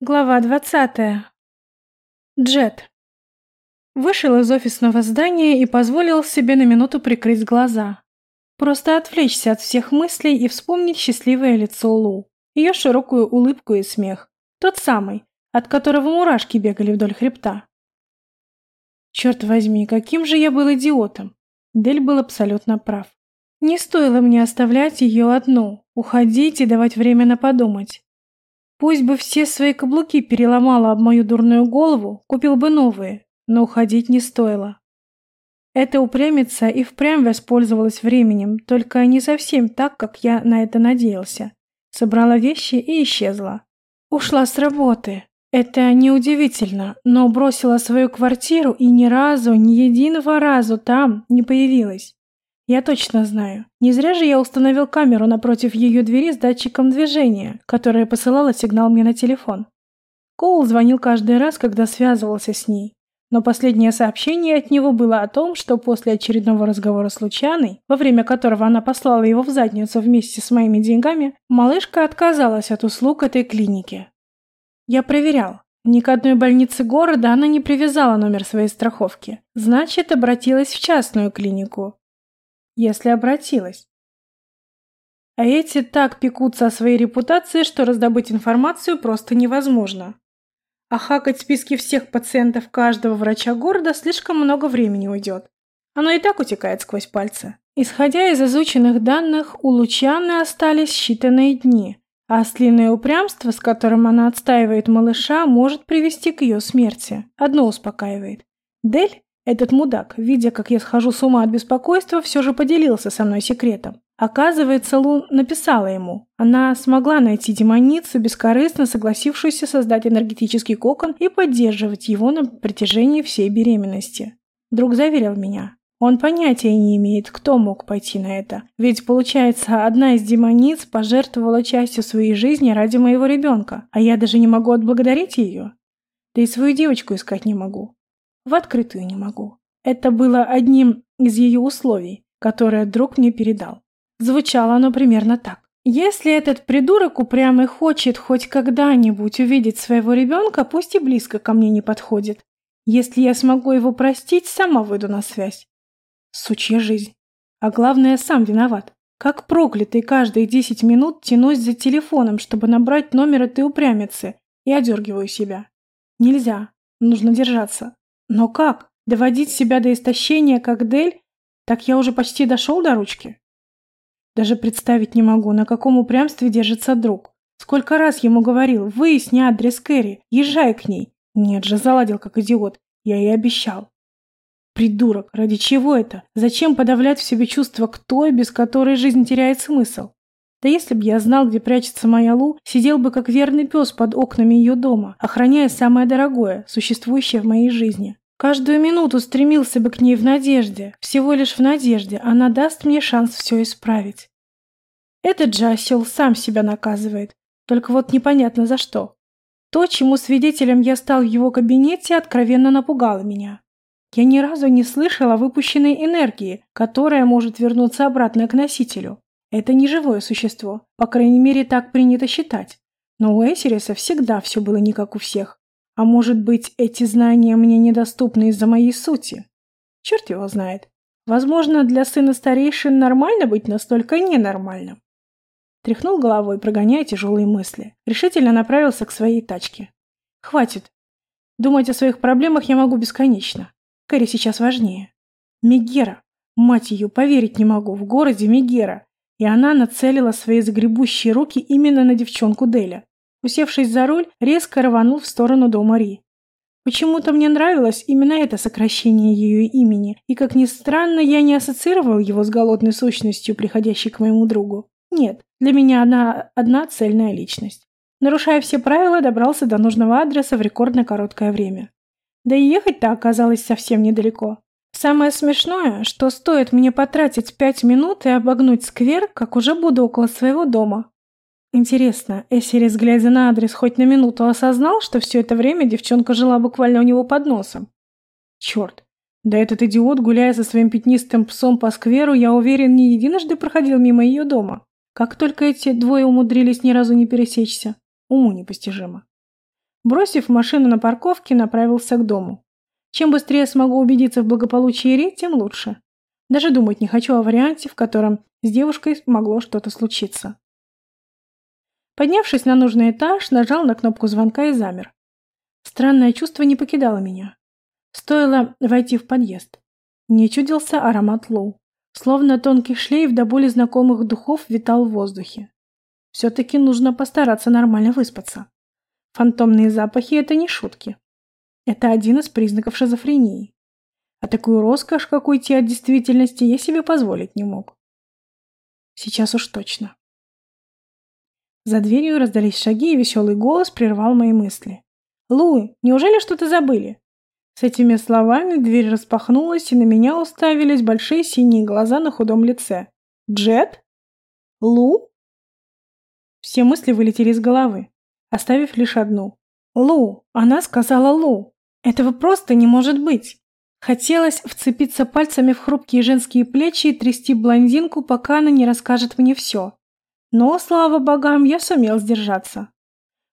Глава 20. Джет. Вышел из офисного здания и позволил себе на минуту прикрыть глаза. Просто отвлечься от всех мыслей и вспомнить счастливое лицо Лу, ее широкую улыбку и смех. Тот самый, от которого мурашки бегали вдоль хребта. Черт возьми, каким же я был идиотом. Дель был абсолютно прав. Не стоило мне оставлять ее одну, уходить и давать время на подумать. Пусть бы все свои каблуки переломала об мою дурную голову, купил бы новые, но уходить не стоило. Эта упрямица и впрямь воспользовалась временем, только не совсем так, как я на это надеялся. Собрала вещи и исчезла. Ушла с работы. Это неудивительно, но бросила свою квартиру и ни разу, ни единого разу там не появилась. Я точно знаю. Не зря же я установил камеру напротив ее двери с датчиком движения, которая посылала сигнал мне на телефон. Коул звонил каждый раз, когда связывался с ней. Но последнее сообщение от него было о том, что после очередного разговора с Лучаной, во время которого она послала его в задницу вместе с моими деньгами, малышка отказалась от услуг этой клиники. Я проверял. Ни к одной больнице города она не привязала номер своей страховки. Значит, обратилась в частную клинику, если обратилась. А эти так пекутся о своей репутации, что раздобыть информацию просто невозможно. А хакать списки всех пациентов каждого врача города слишком много времени уйдет. Оно и так утекает сквозь пальцы. Исходя из изученных данных, у Лучаны остались считанные дни, а ослиное упрямство, с которым она отстаивает малыша, может привести к ее смерти. Одно успокаивает. Дель этот мудак, видя, как я схожу с ума от беспокойства, все же поделился со мной секретом. Оказывается, Лу написала ему. Она смогла найти демоницу, бескорыстно согласившуюся создать энергетический кокон и поддерживать его на протяжении всей беременности. Друг заверил меня. Он понятия не имеет, кто мог пойти на это. Ведь, получается, одна из демониц пожертвовала частью своей жизни ради моего ребенка, а я даже не могу отблагодарить ее. Да и свою девочку искать не могу. В открытую не могу. Это было одним из ее условий, которое друг мне передал. Звучало оно примерно так. Если этот придурок упрямый хочет хоть когда-нибудь увидеть своего ребенка, пусть и близко ко мне не подходит. Если я смогу его простить, сама выйду на связь. Сучья жизнь. А главное, сам виноват. Как проклятый каждые десять минут тянусь за телефоном, чтобы набрать номер этой упрямицы, и одергиваю себя. Нельзя. Нужно держаться. Но как? Доводить себя до истощения, как Дель? Так я уже почти дошел до ручки. Даже представить не могу, на каком упрямстве держится друг. Сколько раз ему говорил, выясни адрес Кэрри, езжай к ней. Нет же, заладил как идиот. Я и обещал. Придурок, ради чего это? Зачем подавлять в себе чувства к той, без которой жизнь теряет смысл? Да если бы я знал, где прячется моя Лу, сидел бы как верный пес под окнами ее дома, охраняя самое дорогое, существующее в моей жизни. Каждую минуту стремился бы к ней в надежде, всего лишь в надежде, она даст мне шанс все исправить. Этот же осел сам себя наказывает, только вот непонятно за что. То, чему свидетелем я стал в его кабинете, откровенно напугало меня. Я ни разу не слышала выпущенной энергии, которая может вернуться обратно к носителю. Это не живое существо, по крайней мере, так принято считать. Но у Эсериса всегда все было не как у всех. А может быть, эти знания мне недоступны из-за моей сути? Черт его знает. Возможно, для сына старейшин нормально быть настолько ненормальным. Тряхнул головой, прогоняя тяжелые мысли. Решительно направился к своей тачке. Хватит. Думать о своих проблемах я могу бесконечно. Кэрри сейчас важнее. Мегера. Мать ее, поверить не могу. В городе Мегера и она нацелила свои загребущие руки именно на девчонку Деля. Усевшись за руль, резко рванул в сторону дома Ри. Почему-то мне нравилось именно это сокращение ее имени, и, как ни странно, я не ассоциировал его с голодной сущностью, приходящей к моему другу. Нет, для меня она одна цельная личность. Нарушая все правила, добрался до нужного адреса в рекордно короткое время. Да и ехать-то оказалось совсем недалеко. Самое смешное, что стоит мне потратить пять минут и обогнуть сквер, как уже буду около своего дома. Интересно, Эсерис, глядя на адрес, хоть на минуту осознал, что все это время девчонка жила буквально у него под носом? Черт, да этот идиот, гуляя со своим пятнистым псом по скверу, я уверен, не единожды проходил мимо ее дома. Как только эти двое умудрились ни разу не пересечься. Уму непостижимо. Бросив машину на парковке, направился к дому. Чем быстрее смогу убедиться в благополучии Ри, тем лучше. Даже думать не хочу о варианте, в котором с девушкой могло что-то случиться. Поднявшись на нужный этаж, нажал на кнопку звонка и замер. Странное чувство не покидало меня. Стоило войти в подъезд. Мне чудился аромат Лоу. Словно тонкий шлейф до боли знакомых духов витал в воздухе. Все-таки нужно постараться нормально выспаться. Фантомные запахи – это не шутки. Это один из признаков шизофрении. А такую роскошь, как уйти от действительности, я себе позволить не мог. Сейчас уж точно. За дверью раздались шаги, и веселый голос прервал мои мысли. «Луи, неужели что-то забыли?» С этими словами дверь распахнулась, и на меня уставились большие синие глаза на худом лице. «Джет? Лу?» Все мысли вылетели из головы, оставив лишь одну. «Лу! Она сказала Лу! Этого просто не может быть!» Хотелось вцепиться пальцами в хрупкие женские плечи и трясти блондинку, пока она не расскажет мне все. Но, слава богам, я сумел сдержаться.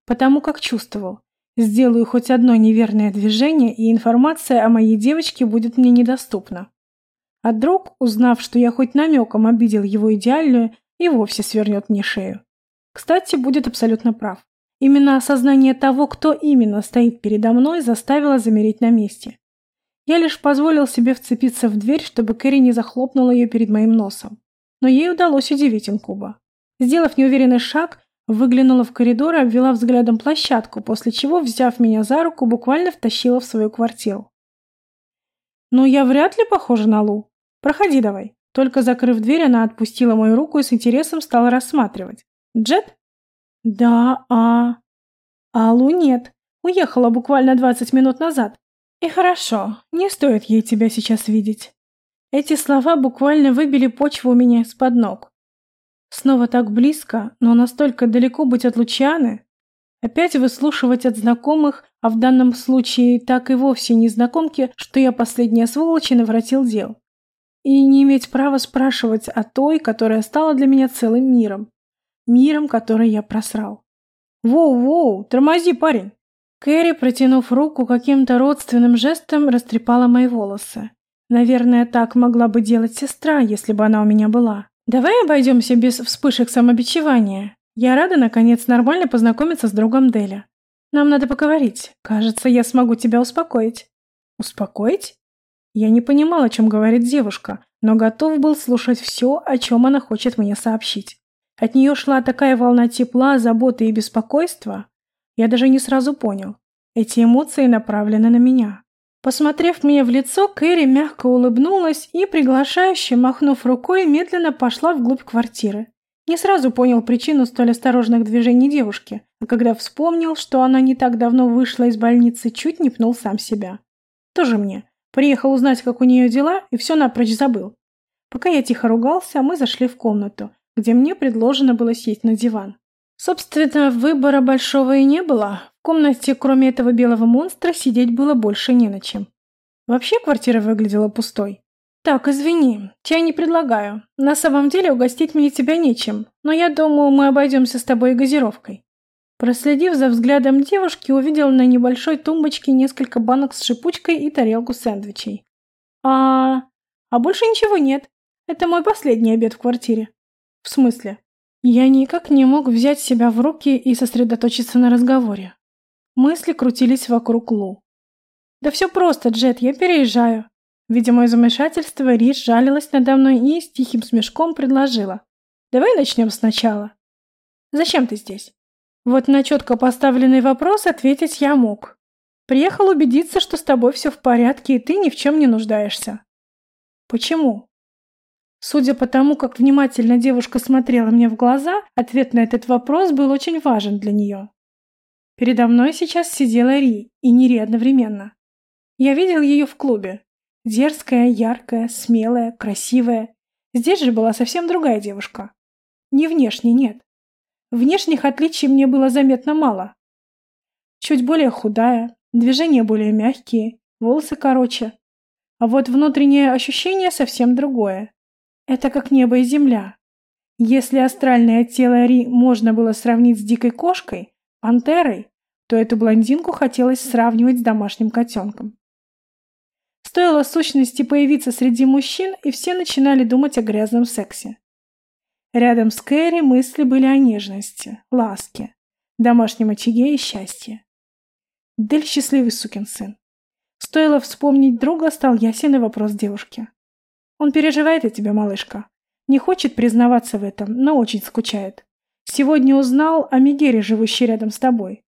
Потому как чувствовал, Сделаю хоть одно неверное движение, и информация о моей девочке будет мне недоступна. А друг, узнав, что я хоть намеком обидел его идеальную, и вовсе свернет мне шею. Кстати, будет абсолютно прав. Именно осознание того, кто именно стоит передо мной, заставило замереть на месте. Я лишь позволил себе вцепиться в дверь, чтобы Кэрри не захлопнула ее перед моим носом. Но ей удалось удивить инкуба. Сделав неуверенный шаг, Выглянула в коридор и обвела взглядом площадку, после чего, взяв меня за руку, буквально втащила в свою квартиру. «Ну, я вряд ли похожа на Лу. Проходи давай». Только закрыв дверь, она отпустила мою руку и с интересом стала рассматривать. «Джет?» «Да, а...» «А Лу нет. Уехала буквально 20 минут назад. И хорошо, не стоит ей тебя сейчас видеть». Эти слова буквально выбили почву у меня из-под ног. Снова так близко, но настолько далеко быть от Лучаны. Опять выслушивать от знакомых, а в данном случае так и вовсе незнакомки, что я последняя сволочь и навратил дел. И не иметь права спрашивать о той, которая стала для меня целым миром. Миром, который я просрал. «Воу-воу, тормози, парень!» Кэрри, протянув руку, каким-то родственным жестом растрепала мои волосы. Наверное, так могла бы делать сестра, если бы она у меня была. Давай обойдемся без вспышек самобичевания. Я рада, наконец, нормально познакомиться с другом Деля. Нам надо поговорить. Кажется, я смогу тебя успокоить. Успокоить? Я не понимал, о чем говорит девушка, но готов был слушать все, о чем она хочет мне сообщить. От нее шла такая волна тепла, заботы и беспокойства. Я даже не сразу понял. Эти эмоции направлены на меня. Посмотрев мне в лицо, Кэрри мягко улыбнулась и, приглашающе махнув рукой, медленно пошла вглубь квартиры. Не сразу понял причину столь осторожных движений девушки, а когда вспомнил, что она не так давно вышла из больницы, чуть не пнул сам себя. Тоже мне. Приехал узнать, как у нее дела, и все напрочь забыл. Пока я тихо ругался, мы зашли в комнату, где мне предложено было сесть на диван. Собственно, выбора большого и не было. В комнате, кроме этого белого монстра, сидеть было больше не на чем. Вообще квартира выглядела пустой. «Так, извини, чай не предлагаю. На самом деле угостить мне тебя нечем, но я думаю, мы обойдемся с тобой газировкой». Проследив за взглядом девушки, увидел на небольшой тумбочке несколько банок с шипучкой и тарелку сэндвичей. «А... а больше ничего нет. Это мой последний обед в квартире». «В смысле?» Я никак не мог взять себя в руки и сосредоточиться на разговоре. Мысли крутились вокруг Лу. «Да все просто, Джет, я переезжаю». Видя мое замешательство, Риш жалилась надо мной и с тихим смешком предложила. «Давай начнем сначала». «Зачем ты здесь?» Вот на четко поставленный вопрос ответить я мог. Приехал убедиться, что с тобой все в порядке и ты ни в чем не нуждаешься. Почему? Судя по тому, как внимательно девушка смотрела мне в глаза, ответ на этот вопрос был очень важен для нее. Передо мной сейчас сидела Ри, и не Ри одновременно. Я видел ее в клубе. Дерзкая, яркая, смелая, красивая. Здесь же была совсем другая девушка. Не внешне, нет. Внешних отличий мне было заметно мало. Чуть более худая, движения более мягкие, волосы короче. А вот внутреннее ощущение совсем другое. Это как небо и земля. Если астральное тело Ри можно было сравнить с дикой кошкой, пантерой, то эту блондинку хотелось сравнивать с домашним котенком. Стоило сущности появиться среди мужчин, и все начинали думать о грязном сексе. Рядом с Кэрри мысли были о нежности, ласке, домашнем очаге и счастье. Дель счастливый сукин сын. Стоило вспомнить друга, стал ясен и вопрос девушки. Он переживает о тебе, малышка. Не хочет признаваться в этом, но очень скучает. Сегодня узнал о Мегере, живущей рядом с тобой.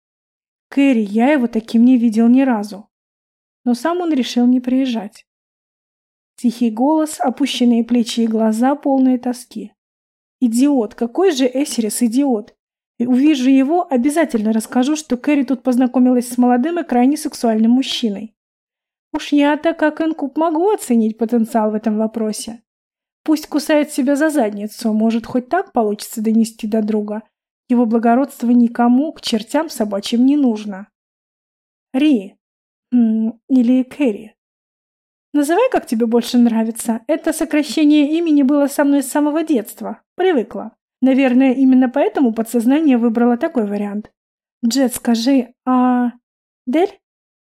Кэрри, я его таким не видел ни разу. Но сам он решил не приезжать. Тихий голос, опущенные плечи и глаза, полные тоски. Идиот, какой же Эсерис идиот. Увижу его, обязательно расскажу, что Кэрри тут познакомилась с молодым и крайне сексуальным мужчиной. Уж я-то, как инкуб, могу оценить потенциал в этом вопросе. Пусть кусает себя за задницу, может, хоть так получится донести до друга. Его благородство никому, к чертям собачьим, не нужно. Ри. Или Кэрри. Называй, как тебе больше нравится. Это сокращение имени было со мной с самого детства. Привыкла. Наверное, именно поэтому подсознание выбрало такой вариант. Джет, скажи, а... Дель?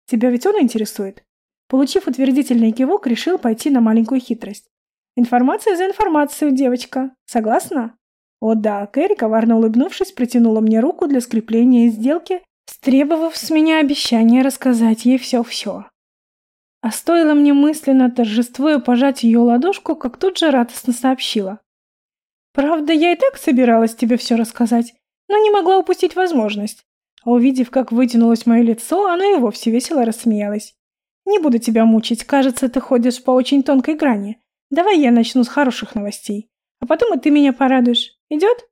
Тебя ведь он интересует? Получив утвердительный кивок, решил пойти на маленькую хитрость. Информация за информацию, девочка. Согласна? О да, Кэрри, коварно улыбнувшись, протянула мне руку для скрепления сделки, стребовав с меня обещание рассказать ей все-все. А стоило мне мысленно торжествуя пожать ее ладошку, как тут же радостно сообщила. «Правда, я и так собиралась тебе все рассказать, но не могла упустить возможность». А увидев, как вытянулось мое лицо, она и вовсе весело рассмеялась. «Не буду тебя мучить, кажется, ты ходишь по очень тонкой грани. Давай я начну с хороших новостей, а потом и ты меня порадуешь. Идет?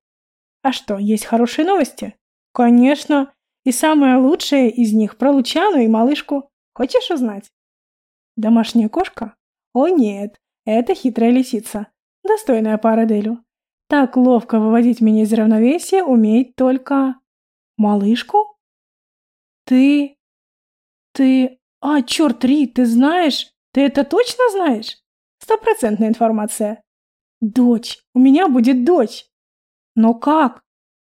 А что, есть хорошие новости? Конечно. И самое лучшее из них про Лучану и малышку. Хочешь узнать? Домашняя кошка? О нет, это хитрая лисица. Достойная пара Делю. Так ловко выводить меня из равновесия умеет только... Малышку? Ты... Ты... А, черт, Ри, ты знаешь? Ты это точно знаешь? Стопроцентная информация. Дочь. У меня будет дочь. Но как?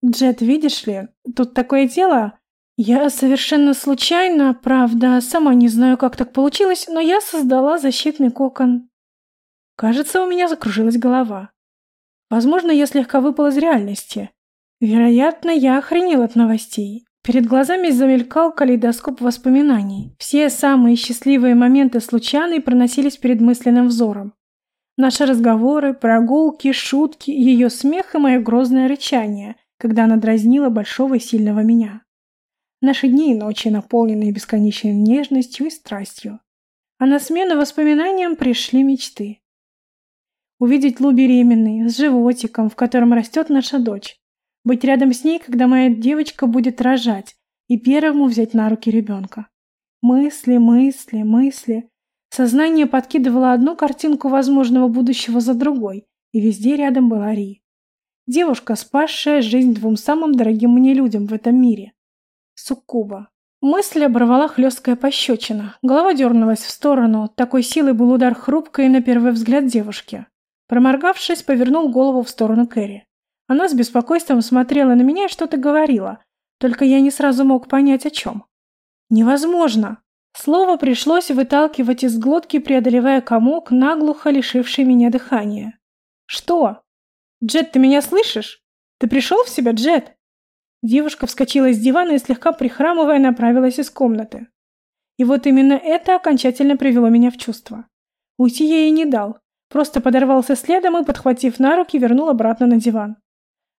Джет, видишь ли, тут такое дело. Я совершенно случайно, правда, сама не знаю, как так получилось, но я создала защитный кокон. Кажется, у меня закружилась голова. Возможно, я слегка выпала из реальности. Вероятно, я охренел от новостей. Перед глазами замелькал калейдоскоп воспоминаний. Все самые счастливые моменты с Лучаной проносились перед мысленным взором. Наши разговоры, прогулки, шутки, ее смех и мое грозное рычание, когда она дразнила большого и сильного меня. Наши дни и ночи, наполненные бесконечной нежностью и страстью. А на смену воспоминаниям пришли мечты. Увидеть Лу беременной, с животиком, в котором растет наша дочь быть рядом с ней, когда моя девочка будет рожать, и первому взять на руки ребенка. Мысли, мысли, мысли. Сознание подкидывало одну картинку возможного будущего за другой, и везде рядом была Ри. Девушка, спасшая жизнь двум самым дорогим мне людям в этом мире. Суккуба. Мысль оборвала хлесткая пощечина. Голова дернулась в сторону. Такой силой был удар хрупкой на первый взгляд девушки. Проморгавшись, повернул голову в сторону Кэрри. Она с беспокойством смотрела на меня и что-то говорила, только я не сразу мог понять, о чем. «Невозможно!» Слово пришлось выталкивать из глотки, преодолевая комок, наглухо лишивший меня дыхания. «Что? Джет, ты меня слышишь? Ты пришел в себя, Джет?» Девушка вскочила с дивана и, слегка прихрамывая, направилась из комнаты. И вот именно это окончательно привело меня в чувство. Уйти я ей не дал, просто подорвался следом и, подхватив на руки, вернул обратно на диван.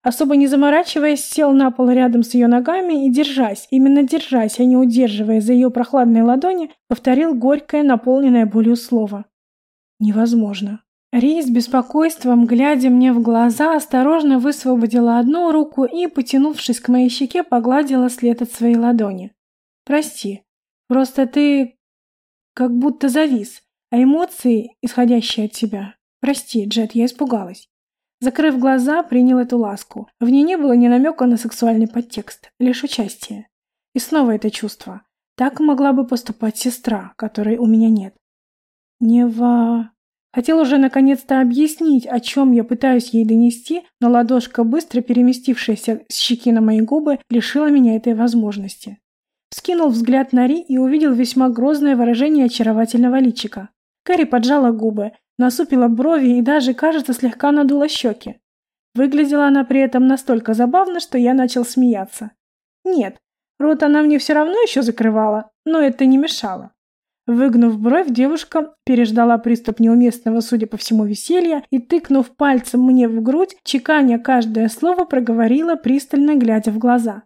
Особо не заморачиваясь, сел на пол рядом с ее ногами и, держась, именно держась, а не удерживая за ее прохладные ладони, повторил горькое, наполненное болью слово. «Невозможно». Ри с беспокойством, глядя мне в глаза, осторожно высвободила одну руку и, потянувшись к моей щеке, погладила след от своей ладони. «Прости, просто ты как будто завис, а эмоции, исходящие от тебя... Прости, Джет, я испугалась». Закрыв глаза, принял эту ласку. В ней не было ни намека на сексуальный подтекст, лишь участие. И снова это чувство. Так могла бы поступать сестра, которой у меня нет. Нева... Хотел уже наконец-то объяснить, о чем я пытаюсь ей донести, но ладошка, быстро переместившаяся с щеки на мои губы, лишила меня этой возможности. Скинул взгляд на Ри и увидел весьма грозное выражение очаровательного личика. Кэрри поджала губы, насупила брови и даже, кажется, слегка надула щеки. Выглядела она при этом настолько забавно, что я начал смеяться. Нет, рот она мне все равно еще закрывала, но это не мешало. Выгнув бровь, девушка переждала приступ неуместного, судя по всему, веселья и, тыкнув пальцем мне в грудь, чеканя каждое слово, проговорила, пристально глядя в глаза.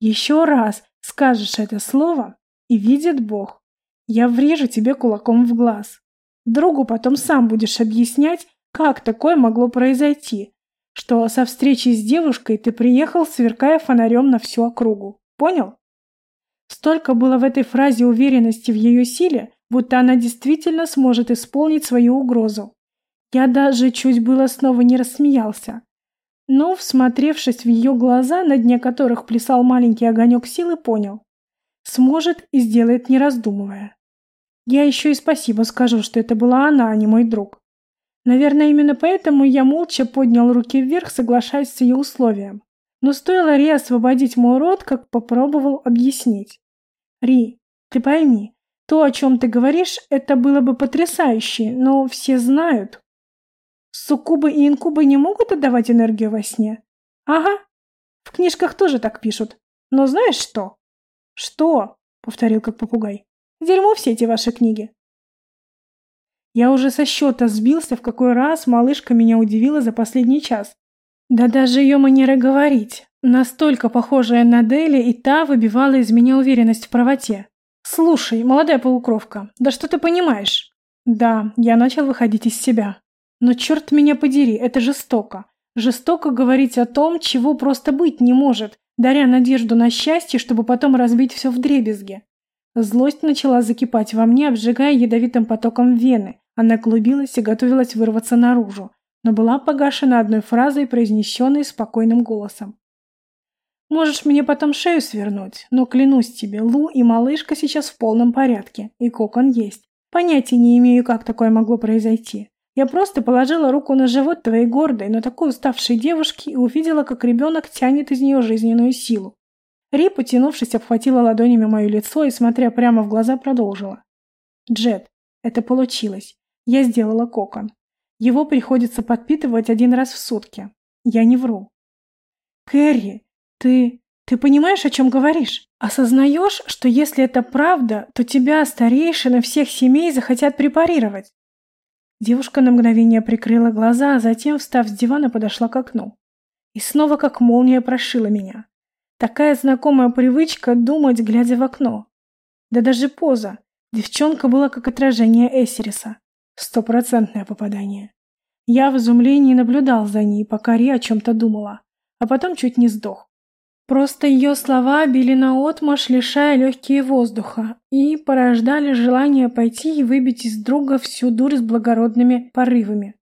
«Еще раз скажешь это слово, и видит Бог, я врежу тебе кулаком в глаз. Другу потом сам будешь объяснять, как такое могло произойти, что со встречи с девушкой ты приехал, сверкая фонарем на всю округу. Понял?» Столько было в этой фразе уверенности в ее силе, будто она действительно сможет исполнить свою угрозу. Я даже чуть было снова не рассмеялся. Но, всмотревшись в ее глаза, на дне которых плясал маленький огонек силы, понял. Сможет и сделает, не раздумывая. Я еще и спасибо скажу, что это была она, а не мой друг. Наверное, именно поэтому я молча поднял руки вверх, соглашаясь с ее условием. Но стоило Ри освободить мой рот, как попробовал объяснить. Ри, ты пойми, то, о чем ты говоришь, это было бы потрясающе, но все знают. Суккубы и инкубы не могут отдавать энергию во сне? Ага. В книжках тоже так пишут. Но знаешь что? Что? Повторил как попугай. Дерьмо все эти ваши книги. Я уже со счета сбился, в какой раз малышка меня удивила за последний час. Да даже ее манера говорить, настолько похожая на Дели, и та выбивала из меня уверенность в правоте. «Слушай, молодая полукровка, да что ты понимаешь?» Да, я начал выходить из себя. Но черт меня подери, это жестоко. Жестоко говорить о том, чего просто быть не может, даря надежду на счастье, чтобы потом разбить все в дребезге. Злость начала закипать во мне, обжигая ядовитым потоком вены. Она клубилась и готовилась вырваться наружу но была погашена одной фразой, произнесенной спокойным голосом. «Можешь мне потом шею свернуть, но клянусь тебе, Лу и малышка сейчас в полном порядке, и кокон есть. Понятия не имею, как такое могло произойти. Я просто положила руку на живот твоей гордой, но такой уставшей девушки и увидела, как ребенок тянет из нее жизненную силу. Ри, потянувшись, обхватила ладонями мое лицо и, смотря прямо в глаза, продолжила. «Джет, это получилось. Я сделала кокон. Его приходится подпитывать один раз в сутки. Я не вру. Кэрри, ты... ты понимаешь, о чем говоришь? Осознаешь, что если это правда, то тебя старейшины всех семей захотят препарировать? Девушка на мгновение прикрыла глаза, а затем, встав с дивана, подошла к окну. И снова как молния прошила меня. Такая знакомая привычка думать, глядя в окно. Да даже поза. Девчонка была как отражение Эсериса. Стопроцентное попадание. Я в изумлении наблюдал за ней, пока Ри о чем-то думала, а потом чуть не сдох. Просто ее слова били наотмашь, лишая легкие воздуха, и порождали желание пойти и выбить из друга всю дурь с благородными порывами.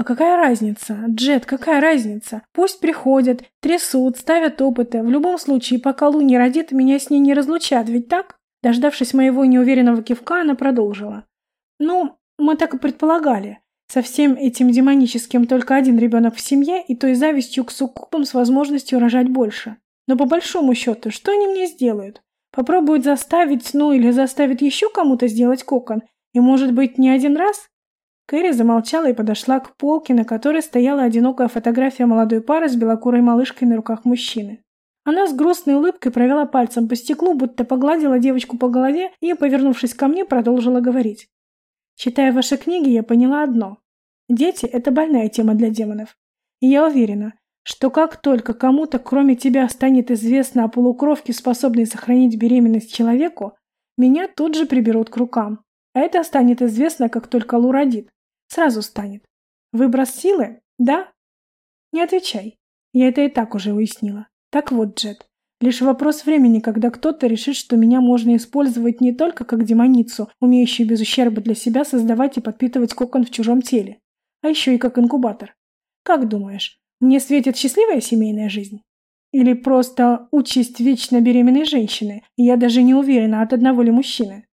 А какая разница? Джет, какая разница? Пусть приходят, трясут, ставят опыты. В любом случае, пока Лу не родит, меня с ней не разлучат, ведь так? Дождавшись моего неуверенного кивка, она продолжила. Ну, мы так и предполагали. Со всем этим демоническим только один ребенок в семье и той завистью к суккубам с возможностью рожать больше. Но по большому счету, что они мне сделают? Попробуют заставить, ну или заставят еще кому-то сделать кокон. И может быть не один раз? Кэрри замолчала и подошла к полке, на которой стояла одинокая фотография молодой пары с белокурой малышкой на руках мужчины. Она с грустной улыбкой провела пальцем по стеклу, будто погладила девочку по голове и, повернувшись ко мне, продолжила говорить. Читая ваши книги, я поняла одно. Дети – это больная тема для демонов. И я уверена, что как только кому-то, кроме тебя, станет известно о полукровке, способной сохранить беременность человеку, меня тут же приберут к рукам. А это станет известно, как только Лу родит. Сразу станет. Выброс силы? Да? Не отвечай. Я это и так уже уяснила. Так вот, Джет, Лишь вопрос времени, когда кто-то решит, что меня можно использовать не только как демоницу, умеющую без ущерба для себя создавать и подпитывать кокон в чужом теле, а еще и как инкубатор. Как думаешь, мне светит счастливая семейная жизнь? Или просто участь вечно беременной женщины, и я даже не уверена, от одного ли мужчины?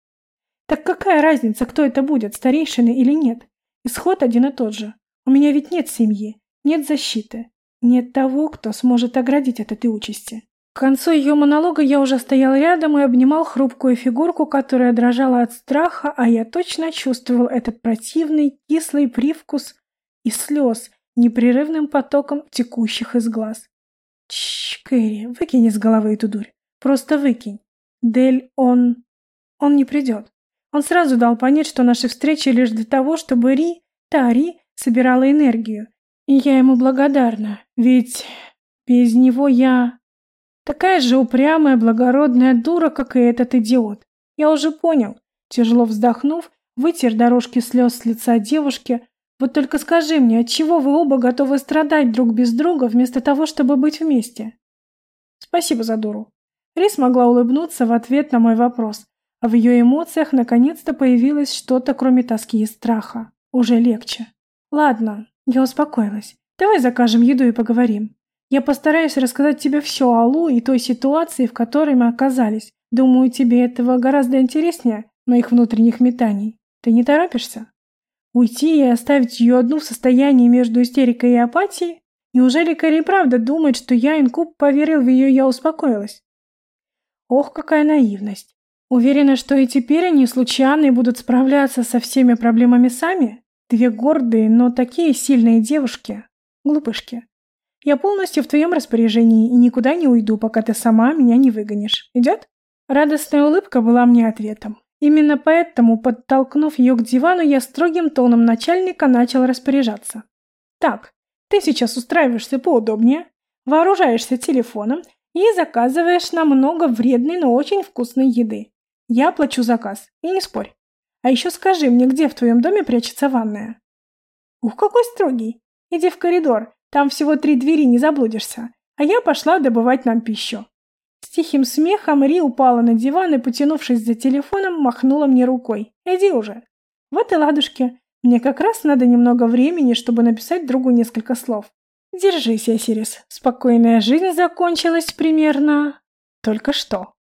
Так какая разница, кто это будет, старейшины или нет? Исход один и тот же. У меня ведь нет семьи, нет защиты, нет того, кто сможет оградить от этой участи. К концу ее монолога я уже стоял рядом и обнимал хрупкую фигурку, которая дрожала от страха, а я точно чувствовал этот противный, кислый привкус и слез, непрерывным потоком текущих из глаз. Чш, Кэрри, выкинь из головы эту дурь. Просто выкинь. Дель, он... он не придет. Он сразу дал понять, что наши встречи лишь для того, чтобы Ри, та Ри, собирала энергию. И я ему благодарна, ведь без него я... Такая же упрямая, благородная дура, как и этот идиот. Я уже понял. Тяжело вздохнув, вытер дорожки слез с лица девушки, вот только скажи мне, от чего вы оба готовы страдать друг без друга вместо того, чтобы быть вместе? Спасибо за дуру. Рис могла улыбнуться в ответ на мой вопрос, в ее эмоциях наконец-то появилось что-то, кроме тоски и страха. Уже легче. Ладно, я успокоилась. Давай закажем еду и поговорим. Я постараюсь рассказать тебе все о Лу и той ситуации, в которой мы оказались. Думаю, тебе этого гораздо интереснее моих внутренних метаний. Ты не торопишься? Уйти и оставить ее одну в состоянии между истерикой и апатией? Неужели Кэрри правда думает, что я, инкуб, поверил в ее «я успокоилась»? Ох, какая наивность. Уверена, что и теперь они случайно будут справляться со всеми проблемами сами? Две гордые, но такие сильные девушки. Глупышки. Я полностью в твоем распоряжении и никуда не уйду, пока ты сама меня не выгонишь. Идет? Радостная улыбка была мне ответом. Именно поэтому, подтолкнув ее к дивану, я строгим тоном начальника начал распоряжаться. Так, ты сейчас устраиваешься поудобнее, вооружаешься телефоном и заказываешь намного вредной, но очень вкусной еды. Я плачу заказ, и не спорь. А еще скажи мне, где в твоем доме прячется ванная? Ух, какой строгий. Иди в коридор, там всего три двери, не заблудишься. А я пошла добывать нам пищу. С тихим смехом Ри упала на диван и, потянувшись за телефоном, махнула мне рукой. «Иди уже». Вот и ладушки. Мне как раз надо немного времени, чтобы написать другу несколько слов. Держись, Осирис. Спокойная жизнь закончилась примерно... только что.